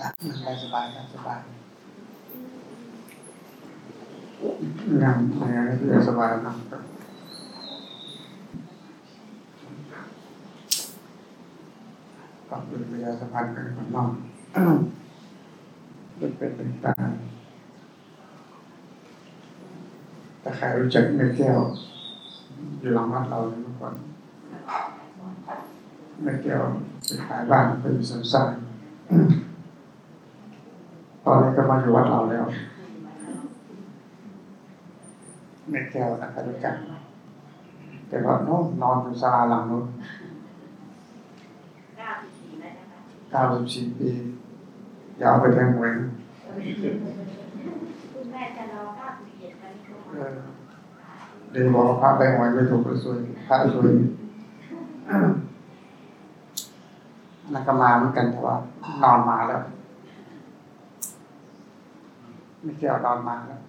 นั่งสบายนั่งสบายนั่งนั่งสบายนั่งก็เป็นระยะสัมพันธ์กันกับน้องเป็นเป็นเป็นตาถ้าใครรู้จักแม่แก้ว อยู่หลังวัดเราเมื่อก่อนแม่แก้วไปขายบ้านไปอยู่สวนสัตว์ตอน มาอยู่วัดเราแล้วแม่แก้วนะครรู้จักแต่ว่าน้องนอนอยู่ศาลาหลังนู้นเก้าสิบสี่ปียาวไปแทงหวยคุณแม่จะรอเก้าสิบเจ็ดวันนี้เดี๋ยวบอกว่าพระไปหวยไม่ถูกก็สวยพระสวยนักมาเหมือนกันแต่ว่านอนมาแล้ว ไม่เกี่ยวนอนมาแล้ว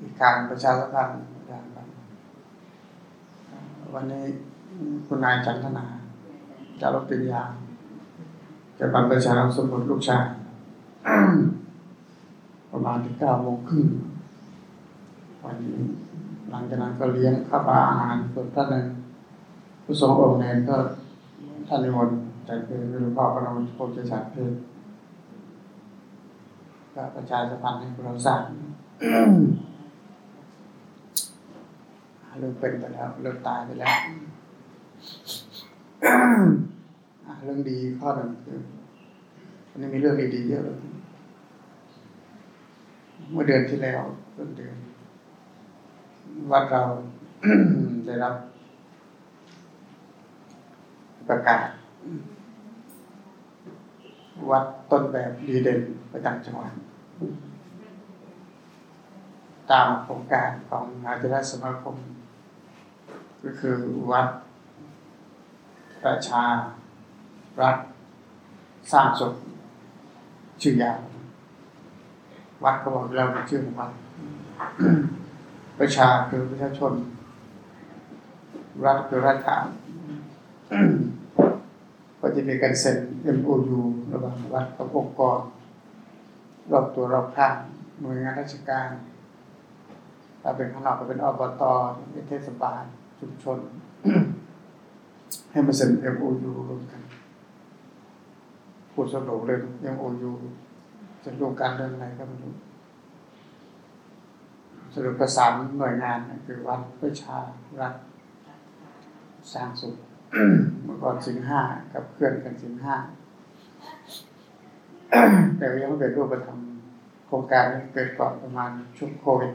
อีกการประชาสัมพันธ์อย่างไรวันนี้คุณนายจันทนาจะรับปริญญาจะบันประชาสมบูรณ์ลูกชายประมาณที่เก้าโมงครึ่งวันนี้หลังจากนั้นก็เลี้ยงข้าวปลาอาหารส่วนท่านหนึ่งผู้ทรงองค์เนรก็ท่านนิมนต์ จากคือหลวงพ่อพระนมโพธิสัตว์เพศก็ประชาสัมพันธ์ให้เราทราบเรื่องเป็นไปแล้วเรื่องตายไปแล้วเรื่องดีข้อหนึ่งคือวันนี้มีเรื่องดีๆเยอะเลยเมื่อเดือนที่แล้วต้นเดือนวัดเราได้รับประกาศ วัดต้นแบบดีเด่นประจำจังหวัดตามโครงการของอาจารย์สมาคม ก็คือวัด ประชา รัฐสร้างสุขชื่อยาววัดก็บอกเราเป็นชื่อของวัดประชาคือประชาชน รัฐคือรัฐาน ก็จะมีการเซ็น MOU ระหว่างวัดกับองค์กร รอบตัวรอบข้างหน่วยงานราชการถ้าเป็นข้างนอกก็เป็นอบตเป็นเทศบาลชุมชน ให้มาเซ็น MOU รวมกันพูดสรุปเลย MOU จะรวมกันเรื่องอะไรก็ไม่รู้สรุปประสานหน่วยงานคือวัดประชารัฐสร้างสุข เมื่อก่อนสิงห้ากับเพื่อนกันสิงห้าแต่ยังไม่เป็นรูปธรรมโครงการนี้เกิดก่อนประมาณช่วงโควิด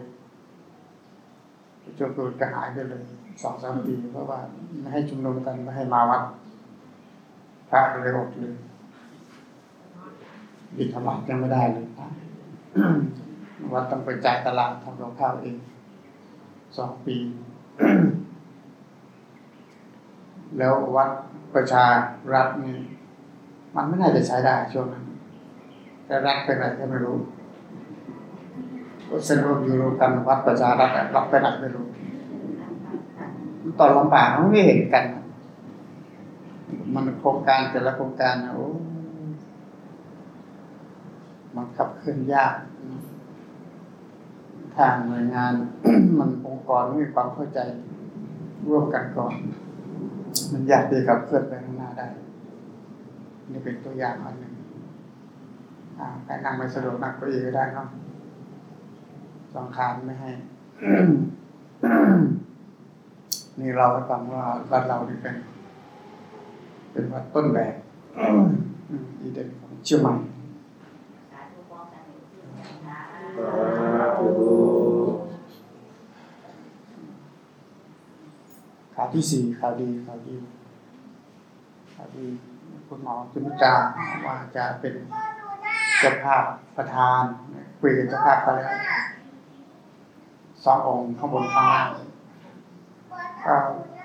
ช่วงโควิดก็หายไปเลยสองสามปีเพราะว่าไม่ให้ชุมนุมกันไม่ให้มาวัดพระเลยอดเลยบิดธบาตยังไม่ได้เลยวัดต้องไปจ่ายตลาดทำกับข้าวเองสองปี แล้ววัดประชารัฐนี่มันไม่น่าจะใช้ได้ช่วงนั้น แต่รัฐเป็นอะไรก็ไม่รู้เส้นรวมอยู่รวมกันวัดประชารัฐรับไปไหนไม่รู้ตอนลำบากมันไม่เห็นกัน มันโครงการแต่ละโครงการนะโอ้มันขับเคลื่อนยาก ทางหน่วยงาน มันองค์กรไม่มีความเข้าใจร่วมกันก่อน มันยากที่ขับเคลื่อนไปข้างหน้าได้ นี่เป็นตัวอย่างอันหนึ่งใครนั่งไม่สะดวกนั่งก็อีก็ได้เนาะสองคานไม่ให้ นี่เราก็ฟังว่าวัดเรานี่เป็น เป็นวัดต้นแบบอีเดนของเชียงใหม่ ข่าวที่สี่ข่าวดีข่าวดีข่าวดีคุณหมอจุนจาว่าจะเป็นเจ้าภาพประธานคุยกับเจ้าภาพไปแล้วสององค์ข้างบนข้างล่างก็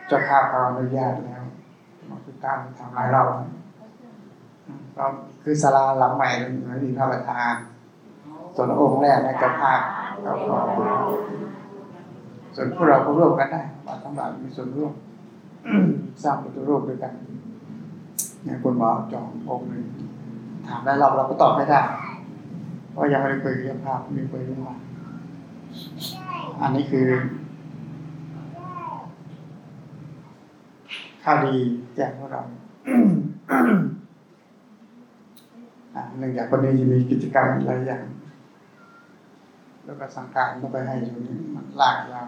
เจ้าภาพเราอนุญาตแล้วหมอจุนตามทำลายเราก็คือศาลาหลังใหม่ไม่มีพระประธานส่วนองค์แรกในเจ้าภาพเราก็ ส่วนพวกเราก็ร่วมกันได้มาทั้งหลายมีส่วนร่วมสร้างประตูรูปด้วยกันเนี่ยคุณหมอจององค์หนึ่งถามได้เรอบเราก็ตอบไม่ได้เพราะยังไม่ได้เคยเรียนภาพมีเคยรียนมาอันนี้คือข้าวดีแจกพวกเราอ่าหนึ่งจากคนนี้จะมีกิจกรรมหลายอย่าง แล้วก็สังการต้องไปให้อยู่นี่มันลากยาว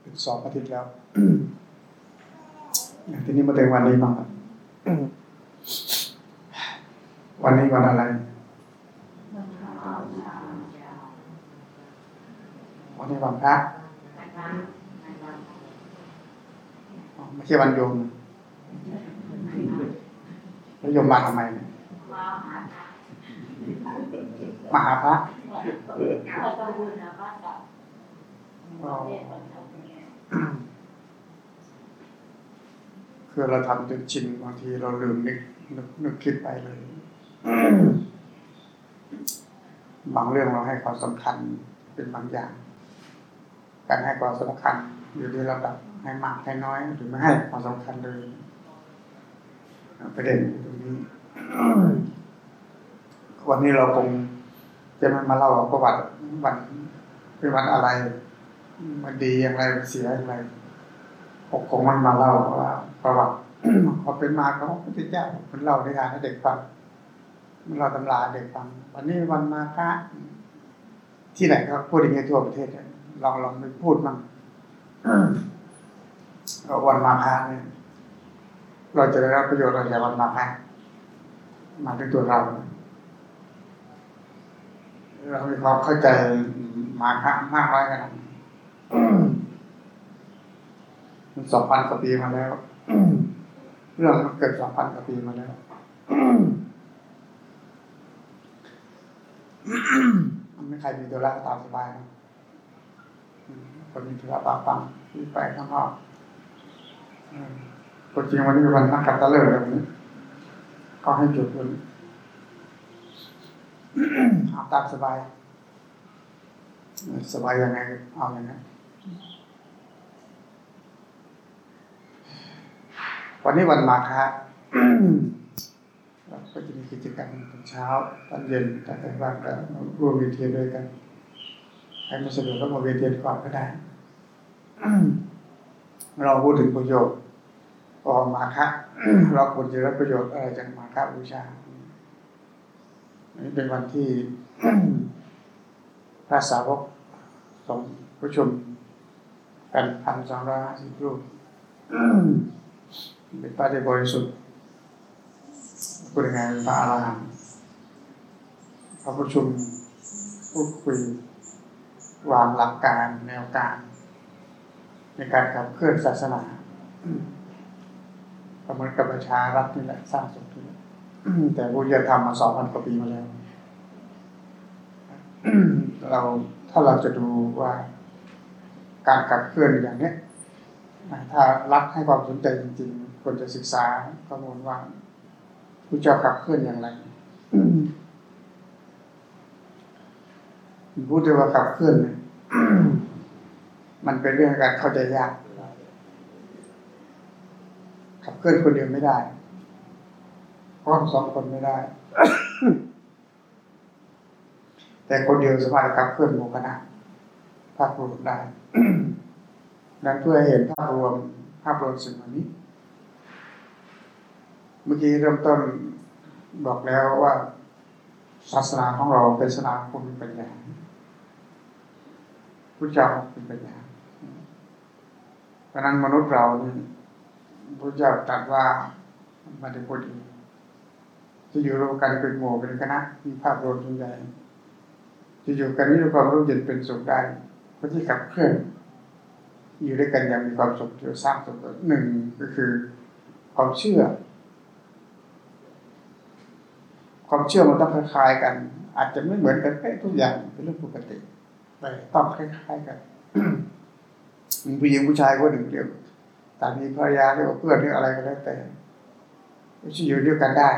เป็นสองอาทิตย์แล้วทีนี้มาถึงวันนี้บ้างวันนี้วันอะไรวันนี้วันพระไม่ใช่วันโยม แล้วโยมมาทำไมมาหาพระอ๋อคือเราทำจนชินบางทีเราลืมนึกนึกนึกคิดไปเลย บางเรื่องเราให้ความสำคัญเป็นบางอย่าง การให้ความสำคัญอยู่ที่ระดับให้มากให้น้อยหรือไม่ให้ความสำคัญเลย ประเด็นตรงนี้วันนี้เราคงจะมาเล่าประวัติวันเป็นวันอะไร มันดีอย่างไรมันเสียอย่างไรคงมันมาเล่าว่าประวัติเขาเป็นมาเขาพระพุทธเจ้ามันเล่าในทานให้เด็กฟังมันเราตำราเด็กฟังวันนี้วันมาฆะที่ไหนก็พูดอย่างเงี้ทั่วประเทศลองลองไปพูดมั่งวันมาฆะเนี่ย เราจะได้รับประโยชน์อะไรจากวันมาฆะมาถึงตัวเรา เรามีความเข้าใจมาฆะมากน้อยขนาดมันสองพันกว่าปีมาแล้ว เรื่องมันเกิดสองพันกว่าปีมาแล้วมันไม่ใครมีตัวละตามสบายนะคนมีธุระปาปังที่ไปข้างนอก อืมคนจริงวันนี้เป็นวันนักกัตตะเลิกแบบนี้ ก็ให้จุดวันนี้เอาตามสบาย สบายยังไง เอาอย่างนั้นวันนี้วันมาฆะก็จะมีกิจกรรมตอนเช้าตอนเย็นตอนกลางวันก็ร่วมเวียนเทียนด้วยกันใครไม่สะดวกก็มาเวียนเทียนก่อนก็ได้เราพูดถึงประโยชน์ ขอมาฆะเราควรจะรับประโยชน์อะไรจากมาฆะบูชาอันนี้เป็นวันที่พระสาวกสงผู้ชมกันพันสองร้อยห้าสิบรูปเป็นพระที่บริสุทธิ์พูดยังไงเป็นพระอรหันต์เขาประชุมพูดคุยวางหลักการแนวการในการขับเคลื่อนศาสนา เหมือนกับประชารัฐนี่แหละสร้างสมที่นี่แต่พุทธธรรมมาสองพันกว่าปีมาแล้วเราถ้าเราจะดูว่าการขับเคลื่อนอย่างเนี้ยถ้ารัฐให้ความสนใจจริงๆควรจะศึกษาข้อมูลว่าผู้เจ้าขับเคลื่อนอย่างไรพูดถึงว่าขับเคลื่อนมันเป็นเรื่องการเข้าใจยาก ขับเคลื่อนคนเดียวไม่ได้เพราะสองคนไม่ได้ แต่คนเดียวสามารถขับเคลื่อนหมู่คณะภาครวมได้นั้นเพื่อเห็นภาพรวมภาพรวมสิ่งเหล่านี้ เมื่อกี้เริ่มต้นบอกแล้วว่าศาสนาของเราเป็นศาสนาคนเป็นปัญญาพุทธเจ้าเป็นปัญญาเพราะนั้นมนุษย์เรานี่ พุทธเจ้าตรัสว่ามันจะพูดอีกจะอยู่รวมกันเป็นหมู่เป็นคณะ มีภาพรวมใหญ่จะอยู่กันนี้ด้วยความรู้เย็นเป็นสุขได้เพราะที่ขับเคลื่อนอยู่ด้วยกันอย่างมีความสุขจะสร้างสุขหนึ่งก็คือ ความเชื่อ ความเชื่อมันต้องคล้ายๆกัน อาจจะไม่เหมือนกันเป๊ะทุกอย่างเป็นเรื่องปกติแต่ต้องคล้ายๆกันมีผู้หญิงผู้ชายคนหนึ่งเรียก สามีภรรยาเรียกว่าเพื่อนเรียกอะไรก็แล้วแต่จะอยู่ด้วยกันได้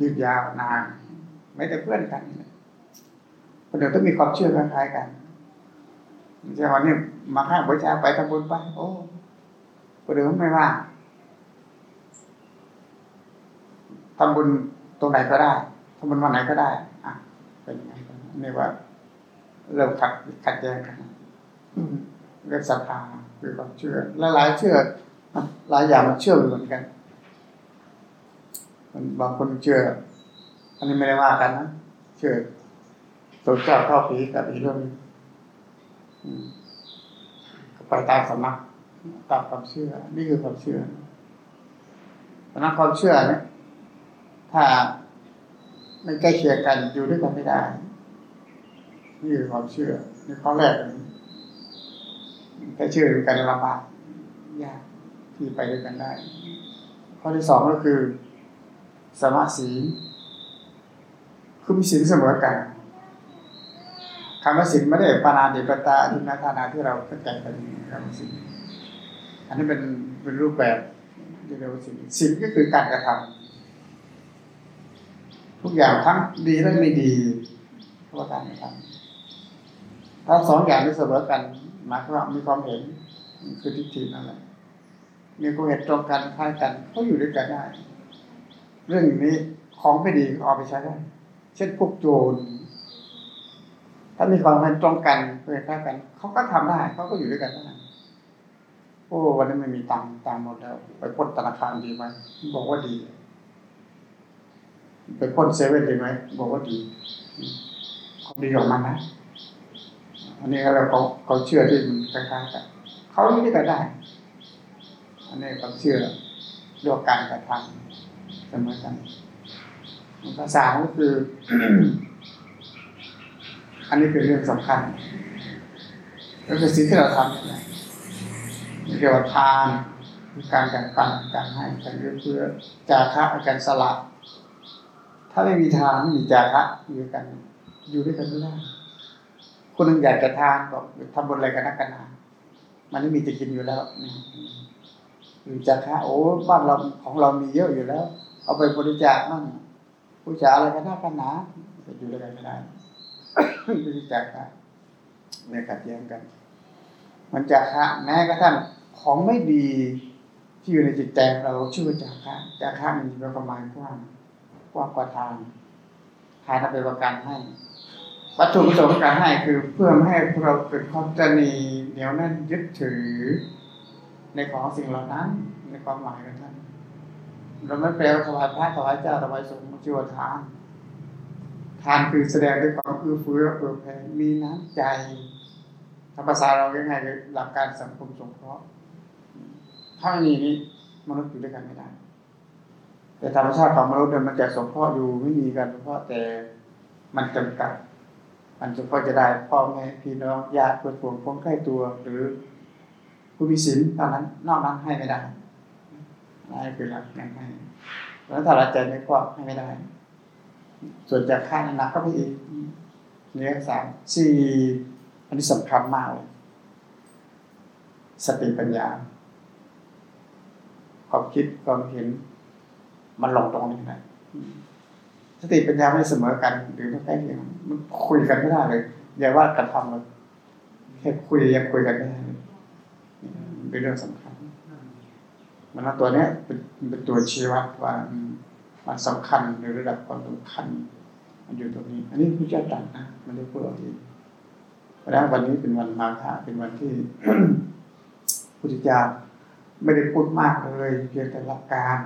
ยืดยาวนาน ไม่แต่เพื่อนกันคนเดียวต้องมีความเชื่อคล้ายๆกันไม่ใช่วันนี้มาข้างบูชาไปทำบุญไป โอ้ประเดี๋ยวไม่ว่าทำบุญตรงไหนก็ได้ทำบุญวันไหนก็ได้อะเป็นอย่างนั้นนี่ว่าเริ่มขัดขัดแย้งกัน เรื่องศรัทธาคือความเชื่อและหลายเชื่อหลายอย่างมันเชื่อเหมือนกันบางคนเชื่อ อันนี้ไม่ได้ว่ากันนะเชื่อตัวเจ้าเข้าผีกับอีกเรื่องหนึงอืมก็ไปตามสำนักตามความเชื่อ นี่คือความเชื่อสำนักความเชื่อเนี่ยถ้าไม่ใกล้เคียงกันอยู่ด้วยกันไม่ได้ นี่คือความเชื่อในข้อแรกเลย ใกล้เชื่อด้วยกันลำบากยากที่ไปด้วยกันได้ ข้อที่สองก็คือสมาสีคือมีศีลเสมอกันคำว่าศีลไม่ได้ปานาติปตาทินาทานาที่เราเข้าใจกันคำว่าศีลอันนี้เป็นเป็นรูปแบบเรียกว่าศีลศีลก็คือการกระทำทุกอย่างทั้งดีและไม่ดีเพราะการกระทำถ้าสองอย่างนี้เสมอกัน หมายความมีความเห็นคือทิฏฐินั่นแหละมีความเห็นตรงกันคล้ายกันก็อยู่ด้วยกันได้ เรื่องนี้ของไม่ดีเอาไปใช้ได้เช่นพวกโจรถ้ามีความเห็นตรงกันเพื่อคล้ายกันเขาก็ทำได้เขาก็อยู่ด้วยกันได้โอ้วันนี้ไม่มีตังตังหมดแล้ว ไปปล้นธนาคารดีไหมบอกว่าดี ไปปล้นเซเว่นดีไหมบอกว่าดีเขาดีของมันนะ อันนี้เราเขาเขาเชื่อที่มันคล้ายๆกันเขาอยู่ด้วยกันได้ อันนี้เขาเชื่อเรื่องการกระทำเสมอกันภาษาก็คือ อันนี้เป็นเรื่องสำคัญก็คือสิ่งที่เราทำนี่ยเกี่ยวกับทานการแบ่งปันการให้การเอื้อเฟื้อจาคะการสละถ้าไม่มีทานไม่มีจาคะอยู่กัน อยู่ด้วยกันไม่ได้ คนหนึ่งอยากจะทานบอกทำบุญอะไรกันนักกันหนามันไม่มีจะกินอยู่แล้วหรือจาคะโอ้บ้านเราของเรามีเยอะอยู่แล้ว เอาไปบริจาคมั่งบริจาคอะไรกันน้ากันหนาจะอยู่ด้วยกันไม่ได้บริจาคครับไม่ขัดแย้งกัน มันจาคะแม้กระทั่งของไม่ดีที่อยู่ในจิตใจเราชื่อว่าจาคะจาคะมันมีประมาณกว้างกว้างกว่าทานทานเป็นประกันให้ วัตถุประสงค์การให้คือเพื่อให้เราเกิดความตนีเหนียวแน่นยึดถือ ในของสิ่งเหล่านั้นในความหมายของท่านเราไม่แปลว่าถวายพระถวายเจ้าถวายสงฆ์ชื่อว่าทานทานคือแสดงด้วยความเอื้อเฟื้อเผื่อแผ่มีน้ำใจถ้าภาษาเราง่ายๆคือหลักการสังคมสงเคราะห์ถ้าไม่มีนี้มนุษย์อยู่ด้วยกันไม่ได้ แต่ธรรมชาติของมนุษย์เนี่ยมันจะสงเคราะห์อยู่ไม่มีกันเพราะแต่มันจำกัด มันเฉพาะจะได้พ่อแม่พี่น้องญาติเพื่อนฝูงคนใกล้ตัว หรือผู้มีศีลเท่านั้น นอกนั้นให้ไม่ได้นั่นคือหลักการให้แล้วถ้าเราใจไม่กว้างให้ไม่ได้ ส่วนจากข้างหนักก็ไปอีกเนื้อสามสี่อันนี้สำคัญมากเลยสติปัญญาความคิดความเห็นมันลงตรงนี้นะ ติปัญญาไม่เสมอกันหรือไม่ใกล้เคียงมันคุยกันไม่ได้เลยอย่าว่าการทำเลยแค่คุยยังคุยกันไม่ได้เป็นเรื่องสำคัญ มันตัวเนี้ยเป็นเป็นตัวชี้วัดว่ามันสำคัญในระดับความสำคัญ มันอยู่ตรงนี้ อันนี้พระเจ้าตรัสนะมันได้พูดเอาเองเพราะนั้นวันนี้เป็นวันมาฆะเป็นวันที่พุทธเจ้าไม่ได้พูดมากเลย เพียงแต่หลักการ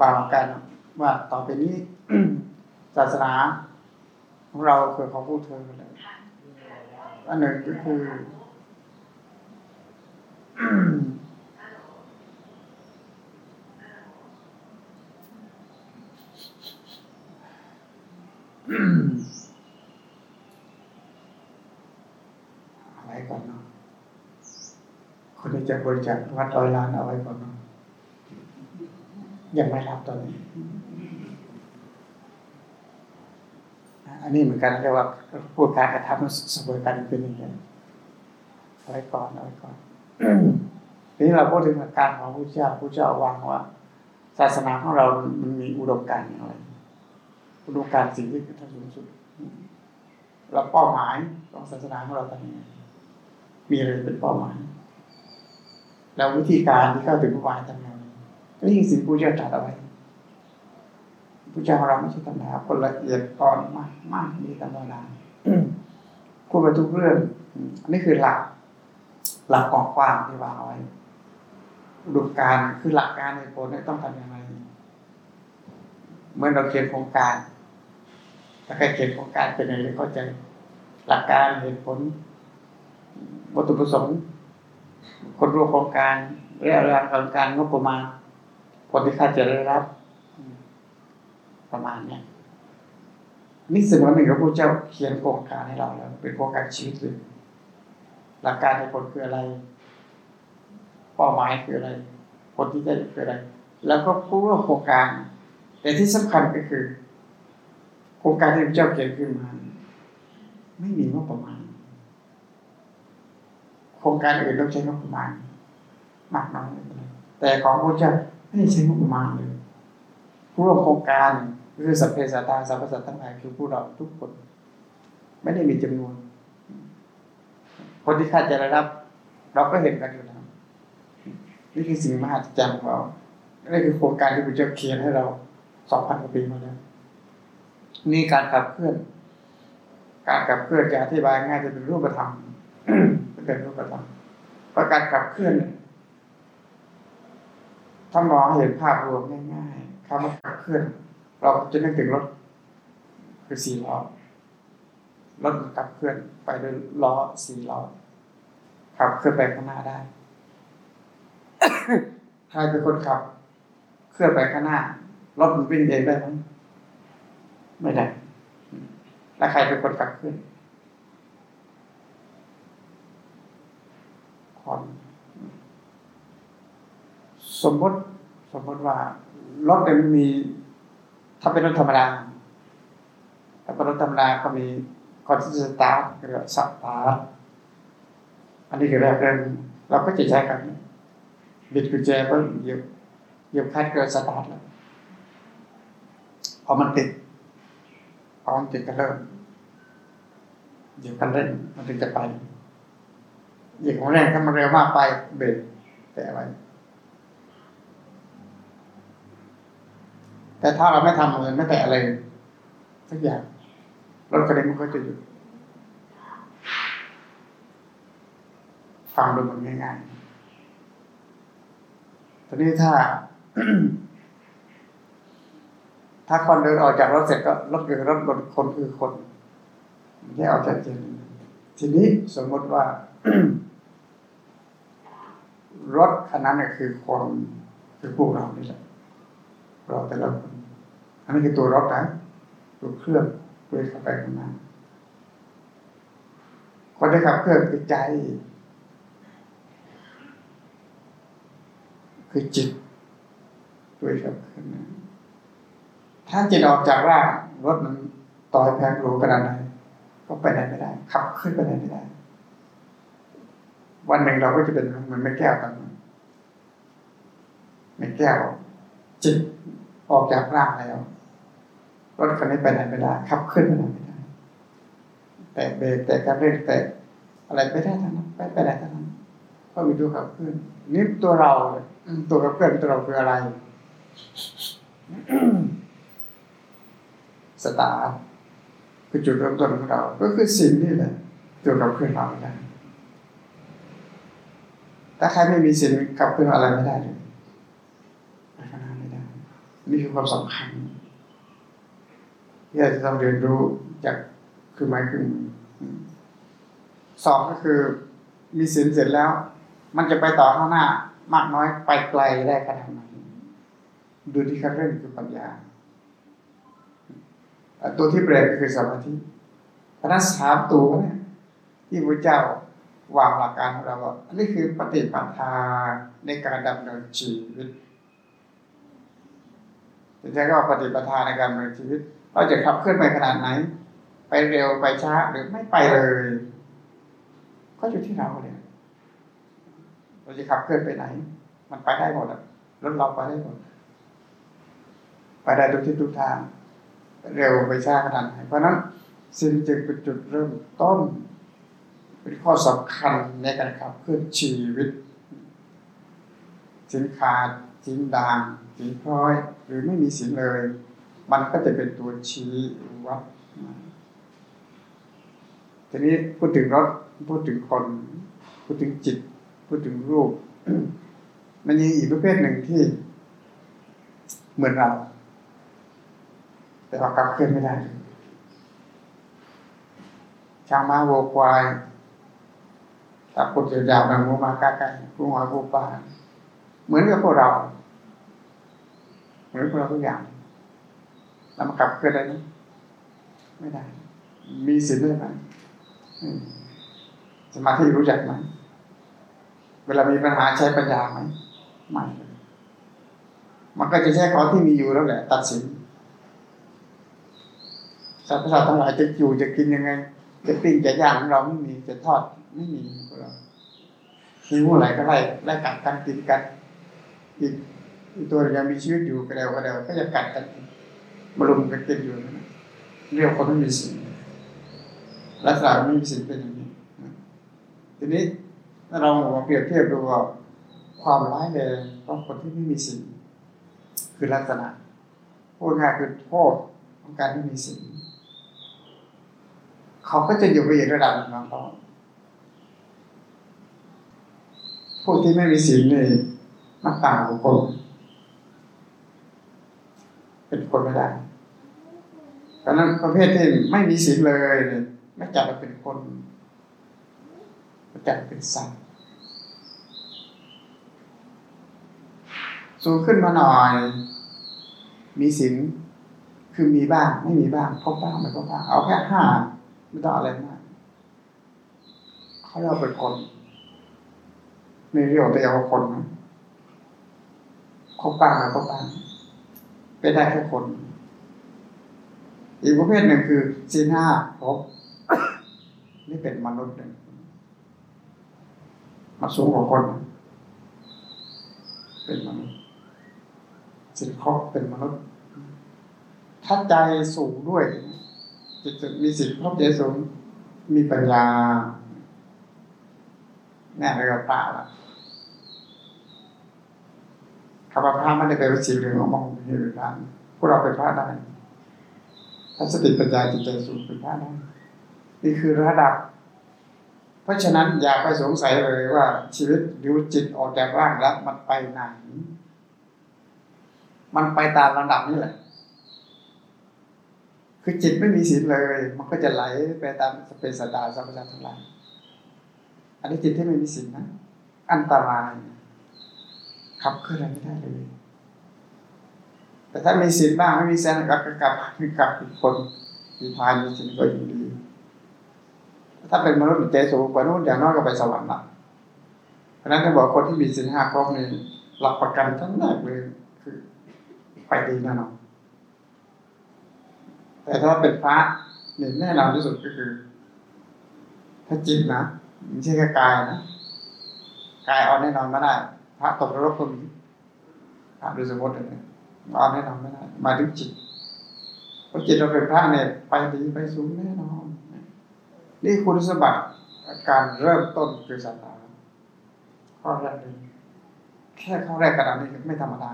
วางหลักการว่าต่อไปนี้ ศาสนาของเราคือเขาพูดเธอเลยอันหนึ่งก็คืออะไรก่อนเนาะคนที่จะบริจาควัดร้อยล้านเอาไว้ก่อนเนาะยังไม่รับตอนนี้ อันนี้เหมือนกันเรียกว่าพูดการกระทำเสมอกันเป็นอย่างนี้เอาไว้ก่อนเอาไว้ก่อนทีนี้เราพูดถึงหลักการของพระเจ้าพระเจ้าวางว่า ศาสนาของเรา มันมีอุดมการณ์อย่างไรอุดมการณ์สิ่งที่เป็นที่สูงสุดเราเป้าหมายของศาสนาของเราเป็นยังไงมีอะไรเป็นเป้าหมาย แล้ววิธีการที่เข้าถึงอุบายทำยังไงนี่สิ่งที่พระเจ้าตรัสเอาไว้ พระเจ้าของเราไม่ใช่ธรรมดาคนละเอียดอ่อนมากมากมีธรรมดาพูดไปทุกเรื่องอันนี่คือหลัก หลักกองกว้างที่วางเอาไว้อุดมการณ์คือหลักการในผลเนี่ยต้องทำยังไงเมื่อเราเขียนโครงการถ้าใครเขียนโครงการเป็นอะไรเข้าใจ หลักการเหตุผลวัตถุประสงค์คนร่วมโครงการเรื่องราวโครงการงบประมาณผลที่ข้าจะได้รับ ประมาณเนี้ยนี่สิ่งวันหนึ่งพระพุทธเจ้าเขียนโครงการให้เราแล้ว เป็นโครงการชีวิตเลยหลักการในผลคืออะไร เป้าหมายคืออะไรผลที่ได้คืออะไร แล้วก็ผู้ร่วมโครงการ แต่ที่สำคัญก็คือ โครงการที่พระเจ้าเขียนขึ้นมา ไม่มีงบประมาณ โครงการอื่นต้องใช้งบประมาณ มากน้อยแต่ของพระเจ้าไม่ได้ใช้งบประมาณเลยผู้ร่วมโครงการ คือสัพเพสัตตาสัพพสัตว์ทั้งหลายคือผู้เราทุกคน ไม่ได้มีจำนวนคนที่ข้าจะได้รับ เราก็เห็นกันอยู่แล้วนี่คือสิ่งมหัศจรรย์ของเรานี่คือโครงการที่พระเจ้าเขียนให้เราสองพันกว่าปีมาแล้วนี่การขับเคลื่อน การขับเคลื่อนจะอธิบายง่ายจะเป็นรูปธรรมเป็นรูปธรรมเพราะการขับเคลื่อนถ้ามองเห็นภาพรวมง่ายๆคำว่าขับเคลื่อน เราจะนึกถึงรถ คือสี่ล้อรถขับเคลื่อนไปด้วยล้อสี่ล้อขับเคลื่อนไปข้างหน้าได้ใครเป็นคนขับ เคลื่อนไปข้างหน้ารถมันวิ่งเองได้ไหมไม่ได้แล้วใครเป็นคนขับเคลื่อนคนสมมติสมมติว่ารถเนี่ยมันมี ถ้าเป็นรถธรรมดาถ้าเป็นรถธรรมดาก็มีคันสตาร์ทเรียกว่าสตาร์ทอันนี้คือแรกเริ่มเราก็จะใช้กันบิดกุญแจก็เหยียบเหยียบคลัตช์เกิดสตาร์ทแล้วพอมันติดพอมันติดก็เริ่มเหยียบคันเร่งมันถึงจะไปเหยียบของแรงถ้ามันเร็วมากไปเบรกแต่ไว้ แต่ถ้าเราไม่ทำเลยไม่แตะอะไรสักอย่างรถกระเด็นมันก็จะหยุดฟังดูมันง่ายๆทีนี้ถ้า ถ้าคนเดินออกจากรถเสร็จก็รถคือรถรถคนคือคนแยกออกจากเจนทีนี้สมมติว่า รถคันนั้นคือคนคือพวกเรานี่แหละเราแต่ละคน นนี้คือตัวรถนะตัวเครื่องเพื่อเข้าไปข้างหน้าคนที่ขับเครื่องคือใจ คือจิตด้วยขับเคลื่อนถ้าจิตออกจากร่างรถมันต่อยแพงหรูขนาดไหนก็ไปไหนไม่ได้ ขับขึ้นไปไหนไม่ได้ วันหนึ่งเราก็จะเป็นเหมือนไม่แก้วกันไม่แก้วจิตออกจากร่างแล้ว รถคันนี้ไปไหนไม่ได้ขับขึ้นไปไหนไม่ได้แต่เบรกแต่การเร่งแต่อะไรไม่ได้ทั้งนั้นไปไปไหนทั้งนั้นก็มีตัวขับเคลื่อนนี่ตัวเราตัวขับเคลื่อนตัวเราคืออะไรสตาร์คือจุดเริ่มต้นของเรา ก็คือสิ่งนี่แหละตัวขับเคลื่อนเราไม่ได้ถ้าใครไม่มีสิ่งขับเคลื่อนอะไรไม่ได้เลยไปข้างหน้าไม่ได้นี่คือความสำคัญ ที่เราจะต้องเรียนรู้จากคือไม้คือมือสองก็คือ มีศีลเสร็จแล้ว มันจะไปต่อข้างหน้า มากน้อยไปไกลได้ขนาดไหนดูที่ขั้นเรื่องคือปัญญา ตัวที่เปลี่ยนคือสมาธิพระสามตัวเนี่ยที่พระเจ้าวางหลักการของเราว่าอันนี้คือปฏิปทาในการดำเนินชีวิตจะใช้คำว่าปฏิปทาในการดำเนินชีวิต เราจะขับเคลื่อนไปขนาดไหน ไปเร็วไปช้าหรือไม่ไปเลย ก็อยู่ที่เราเลยเราจะขับเคลื่อนไปไหน มันไปได้หมดอะรถเราไปได้หมดไปได้ทุกที่ทุกทาง เร็วไปช้าขนาดไหนเพราะนั้นสิ่งจึงเป็นจุดเริ่มต้น เป็นข้อสำคัญในการขับเคลื่อนชีวิต สินขาดสินดางสินพร้อย หรือไม่มีสินเลย มันก็จะเป็นตัวชี้วัดทีนี้พูดถึงรถพูดถึงคน พูดถึงจิต พูดถึงรูป มันยังอีกประเภทหนึ่งที่เหมือนเรา แต่เรากลับเคลื่อนไม่ได้ช้างม้าวัวควายตาปุตยาวๆนางงูมากาไก่ผู้หัวผู้ปลาเหมือนกับพวกเรา เหมือนพวกเราทุกอย่าง แล้วมันกลับเคลื่อนได้ไหมไม่ได้ มีสิทธิ์ได้ไหมอืมสมาธิรู้จักไหมเวลามีปัญหาใช้ปัญญาไหมไม่เลยมันก็จะใช้ของที่มีอยู่แล้วแหละ ตัดสินสรรพสัตว์ทั้งหลายจะอยู่จะกินยังไง จะปิ้งจะย่างของเราไม่มีจะทอดไม่มีพวกเราหิวอะไรก็ไล่ไล่กัดกันกินกันอีกอีกตัวยังมีชีวิตอยู่ก็เดียวก็เดียวก็จะกัดกัน มารุมกันกินอยู่นะเรียกคนไม่มีสิ่งลักษณะไม่มีสิ่งเป็นอย่างนี้ทีนี้ถ้าเรามาเปรียบเทียบดูว่าความร้ายแรงของคนที่ไม่มีสิ่งคือลักษณะพูดง่ายคือโทษของการไม่มีสิ่งเขาก็จะอยู่ไปอีกระดับหนึ่งของเขาผู้ที่ไม่มีศีลนี่มันต่างกับคน เป็นคนไม่ได้เพราะนั้นประเภทที่ไม่มีศีลเลยเนี่ยไม่จัดว่าเป็นคนไม่จัดเป็นสัตว์สูงขึ้นมาหน่อย มีศีลคือมีบ้าง ไม่มีบ้างพบบ้างไม่พบบ้างเอาแค่ห้าไม่ต้องอะไรมากเขาเรียกเป็นคนในเรียกแต่เยาวคนนะคบบ้างไม่คบบ้าง เป็นได้แค่คน อีกประเภทหนึ่งคือจีน่าครบนี่เป็นมนุษย์หนึ่งมาสูงกว่าคน เป็นมนุษย์สินครบเป็นมนุษย์ ถ้าใจสูงด้วยจิตมีสิทธิ์ครอบใจสูง มีปัญญาแน่เลยกับพระละ คำว่าพระไม่ได้แปลว่าสีเหลืองมองเห็นพระพวกเราเป็นพระได้ถ้าสติปัญญาจิตใจสูงเป็นพระได้นี่คือระดับ เพราะฉะนั้นอย่าไปสงสัยเลยว่า ชีวิตหรือจิตออกจากร่างแล้วมันไปไหน มันไปตามระดับนี่แหละ คือจิตไม่มีศีลเลย มันก็จะไหลไปตามเป็นสดาสัมปชัญญะทั้งหลายอันนี้จิตที่ไม่มีศีลนะ อันตราย ขับเคลื่อนไม่ได้เลย แต่ถ้ามีศีลบ้างไม่มีศีลก็กลับกลับเป็นคนมีทานมีศีลก็ยิ่งดี ถ้าเป็นมนุษย์ใจสูงกว่านู้นอย่างน้อยก็ไปสวรรค์ละเพราะนั้นถ้าบอกคนที่มีศีลห้าครบนี่หลักประกันทั้งแรกเลยคือไปดีแน่นอนแต่ถ้าเป็นพระเนี่ยแน่นอนที่สุดก็คือ ถ้าจิตนะไม่ใช่แค่กายนะกายเอาแน่นอนไม่ได้ พระตกนรกก็มีพระดยสมมติเลยเอาแน่นอนไม่ได้หมายถึงจิตพราะจิตเราเป็นพระเนี่ยไปดีไปสูงแน่นอน นี่คุณสมบัติการเริ่มต้นคือศรัทธาข้อแรกเลยแค่ข้อแรกกระดับนี้ไม่ธรรมดา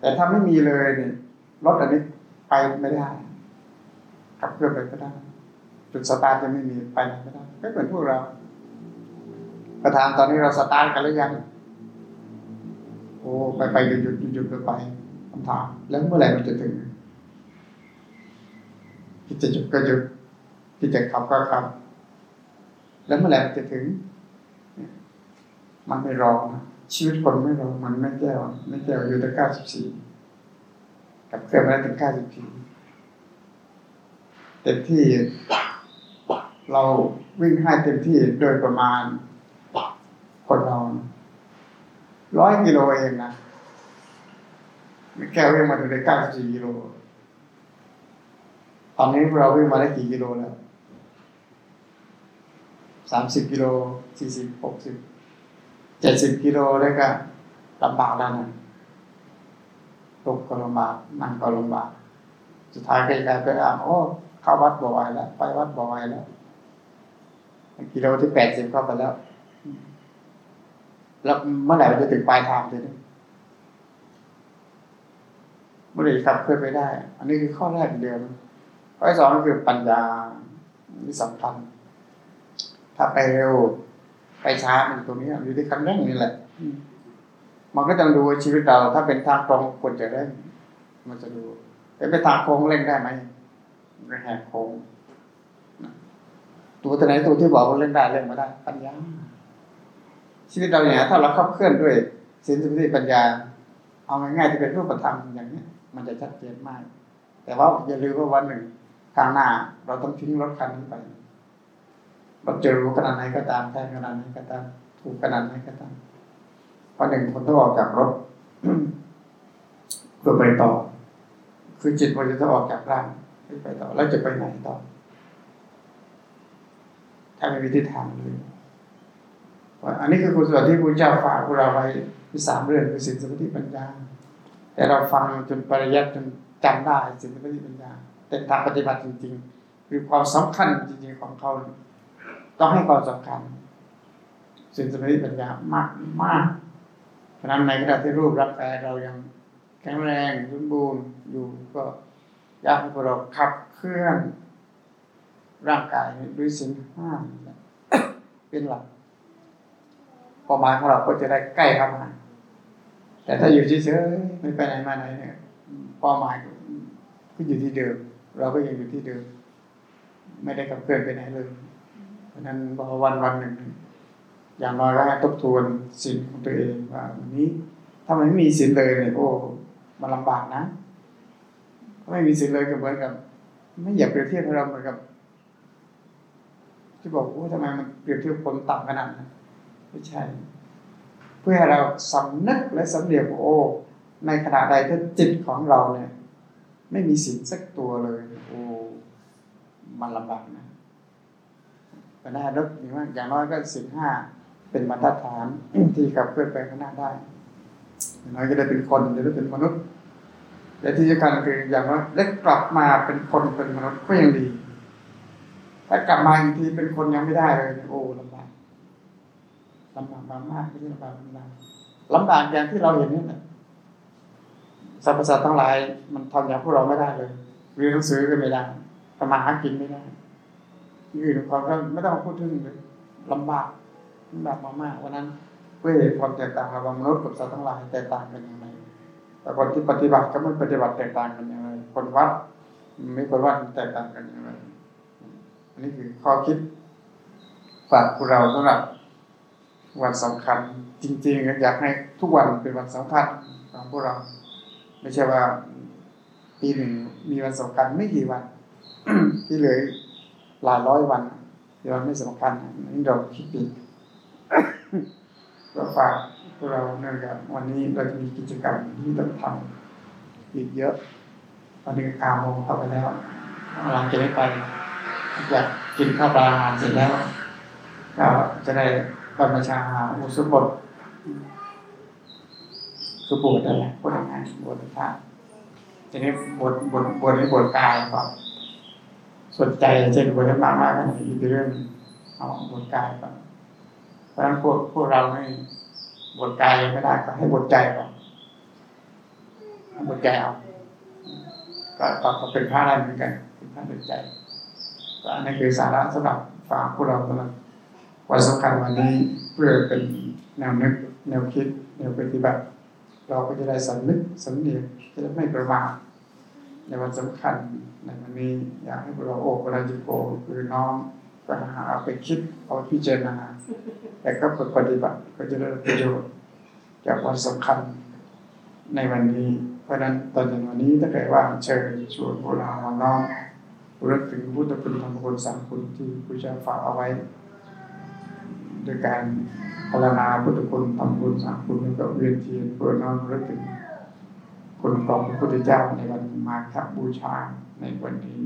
แต่ถ้าไม่มีเลยเนี่ยรถอันนี้ไปไม่ได้ขับเคลื่อนไปก็ได้จุดสตาร์ทจะไม่มีไปไหนไม่ได้ก็เหมือนพวกเราประธานตอนนี้เราสตาร์ทกันหรือยัง อ้ไปไปหยุดหยุดหยุดไปไปคำถาม แล้วเมื่อไหร่มันจะถึงที่จะหยุดก็หยุดที่จะขับก็ขับ แล้วเมื่อไหร่มันจะถึง มันไม่รอนะชีวิตคนไม่รอมันไม่แก้วไม่แก้วอยู่แต่เก้าสิบสี่กับเคลื่อนมาได้ถึงเก้าสิบสี่เต็มที่ เราวิ่งให้เต็มที่โดยประมาณ คนเรา ร้อยกิโลเองนะไม่แกวิ่งมาถึงได้เก้าสิบสี่กิโล ตอนนี้เราวิ่งมาได้กี่กิโลแล้วสามสิบกิโลสี่สิบหกสิบเจ็ดสิบกิโลแล้วก็ลำบากแล้วนะตกก็ลำบากนั่งก็ลำบาก สุดท้ายก็กลายเป็นอะโอ้เข้าวัดบ่อยแล้ว ไปวัดบ่อยแล้ว กิโลที่แปดสิบเข้าไปแล้ว แล้วเมื่อไหร่มันจะถึงปลายทางทีนี้เมื่อไหร่ขับเคลื่อนไปได้ อันนี้คือข้อแรกเดียวข้อที่สองก็คือปัญญานี่สำคัญถ้าไปเร็วไปช้ามันตรงนี้อยู่ที่คันเร่งนี่แหละมันก็ต้องดูชีวิตเรา ถ้าเป็นทางตรงควรจะเร่งมันจะดูแต่เป็นทางโค้งเร่งได้ไหมแหกโค้งตัวไหนตัวที่บอกว่าเล่นได้เล่นไมาได้ ปัญญา ชีวิตเราเนี่ยถ้าเราขับเคลื่อนด้วยศีลสมาธิปัญญา เอาง่ายๆที่เป็นรูปธรรมอย่างนี้มันจะชัดเจนมาก แต่ว่าอย่าลืมว่าวันหนึ่งข้างหน้าเราต้องทิ้งรถคันนี้ไปเรถจะรู้ขนาดไหนก็ตามแพงขนาดไหนก็ตามถูกขนาดไหนก็ตามวันหนึ่งคนต้องออกจากรถเพื่อไปต่อ คือจิตมันจะต้องออกจากร่างไปต่อ แล้วจะไปไหนต่อ ถ้าไม่มีทิศทางเลย อันนี้คือกุศลที่พระเจ้าฝากพวกเราไว้มีสามเรื่องคือศีลสมาธิปัญญา แต่เราฟังจนปริยัติจนจำได้ศีลสมาธิปัญญา แต่ทางปฏิบัติจริง ๆ คือความสำคัญจริงๆของเขาต้องให้ความสำคัญศีลสมาธิปัญญามากมากเพราะนั้นในขณะที่รูปรับกายเรายังแข็งแรงสมบูรณ์อยู่ก็อยากให้พวกเราขับเคลื่อนร่างกายด้วยสิ่งห้าเป็นหลัก เป้าหมายของเราก็จะได้ใกล้เข้ามา แต่ถ้าอยู่เฉยๆไม่ไปไหนมาไหนเนี่ยเป้าหมายก็อยู่ที่เดิม เราก็ยังอยู่ที่เดิม ไม่ได้กับเพื่อนไปไหนเลย เพราะนั้นพอวันวันหนึ่ง อย่างน้อยก็ให้ทบทวนสิ่งของตัวเองว่าวันนี้ ถ้ามันไม่มีสินเลยเนี่ยโอ้มันลำบากนะถ้าไม่มีสินเลยก็เหมือนกับ ไม่อยากเปรียบเทียบเราเหมือนกับที่บอกว่าทำไมมันเปรียบเทียบคนต่ำขนาดนั้น ไม่ใช่ เพื่อให้เราสำนึกและสำเนียกโอ้ ในขณะใดถ้าจิตของเราเนี่ย ไม่มีสินสักตัวเลยโอ้มันลำบากนะแต่ได้รบอย่างว่าอย่างน้อยก็สินห้าเป็นมาตรฐานที่ขับเคลื่อนไปข้างหน้าได้อย่างน้อยก็ได้เป็นคนจะได้เป็นมนุษย์และที่สำคัญคืออย่างว่าได้กลับมาเป็นคนเป็นมนุษย์ก็ยังดีถ้ากลับมาอีกทีเป็นคนยังไม่ได้เลยโอ้ลำบาก ลำบากมากไม่ใช่ลำบากลำบากลำบากอย่างที่เราเห็นนี่แหละสรรพสัตว์ทั้งหลาย มันทำอย่างพวกเราไม่ได้เลยเรียนหนังสือก็ไม่ได้ทำมาหากินไม่ได้อื่นความก็ไม่ต้องพูดถึงเลยลำบากลำบากมากๆวันนั้นเพื่อความแตกต่างระหว่างมนุษย์กับสัตว์ทั้งหลายแตกต่างกันยังไงแต่คนที่ปฏิบัติก็ไม่ปฏิบัติแตกต่างกันยังไงคนวัดไม่คนวัดแตกต่างกันยังไงอันนี้คือข้อคิดฝากพวกเราสำหรับ วันสำคัญ จริงๆอยากให้ทุกวันเป็นวันสำคัญของพวกเรา ไม่ใช่ว่าปีหนึ่งมีวันสำคัญไม่กี่วัน ที่เหลือหลายร้อยวันที่วันไม่สำคัญนี่เราคิดผิดก็ฝากพวกเราเนื่องจากวันนี้เราจะมีกิจกรรมที่ต้องทำอีกเยอะตอนนี้กาโมงเข้าไปแล้วหลังจะได้ไปอยากกินข้าวปลาอาหารเสร็จแล้วก็จะได้ บรรพชาอุสบทคือบวชอะไรบวชงานบวชพระทีนี้บวชบวชบวชนี้บวชกายก่อนสนใจเช่นบวชมากมากกันอีกเรื่องเอาบวชกายก่อนเพราะฉะนั้นพวกพวกเราไม่บวชกายไม่ได้ก็ให้บวชใจก่อนบวชใจเอาก็ก็เป็นพระอะไรเหมือนกันเป็นพระบวชใจก็อันนี้คือสาระสำหรับฝากพวกเราสำหรับ วันสำคัญวันนี้เพื่อเป็นแนวนึกแนวคิดแนวปฏิบัติ เราก็จะได้สำนึกสำเนียกจะได้ไม่ประมาทในวันสำคัญในวันนี้อยากให้พวกเราโอบราจิโกคือน้องไปหาเอาไปคิดเอาไปพิจารณาแต่ก็ปฏิบัติก็จะได้ประโยชน์จากวันสำคัญในวันนี้ เพราะนั้นตอนวันนี้ถ้าเกิดว่าเชิญชวนพวกเราน้องรึกถึงพุทธคุณธรรมคุณสามคุณที่พระเจ้าฝากเอาไว้ โดยการพารณาพุทธคุณทำบุญสางคุณแล้วก็เวียนเทียนเพื่อน้อมรึกถึงคุณของพระพุทธเจ้าในวันมาฆบูชาในวันนี้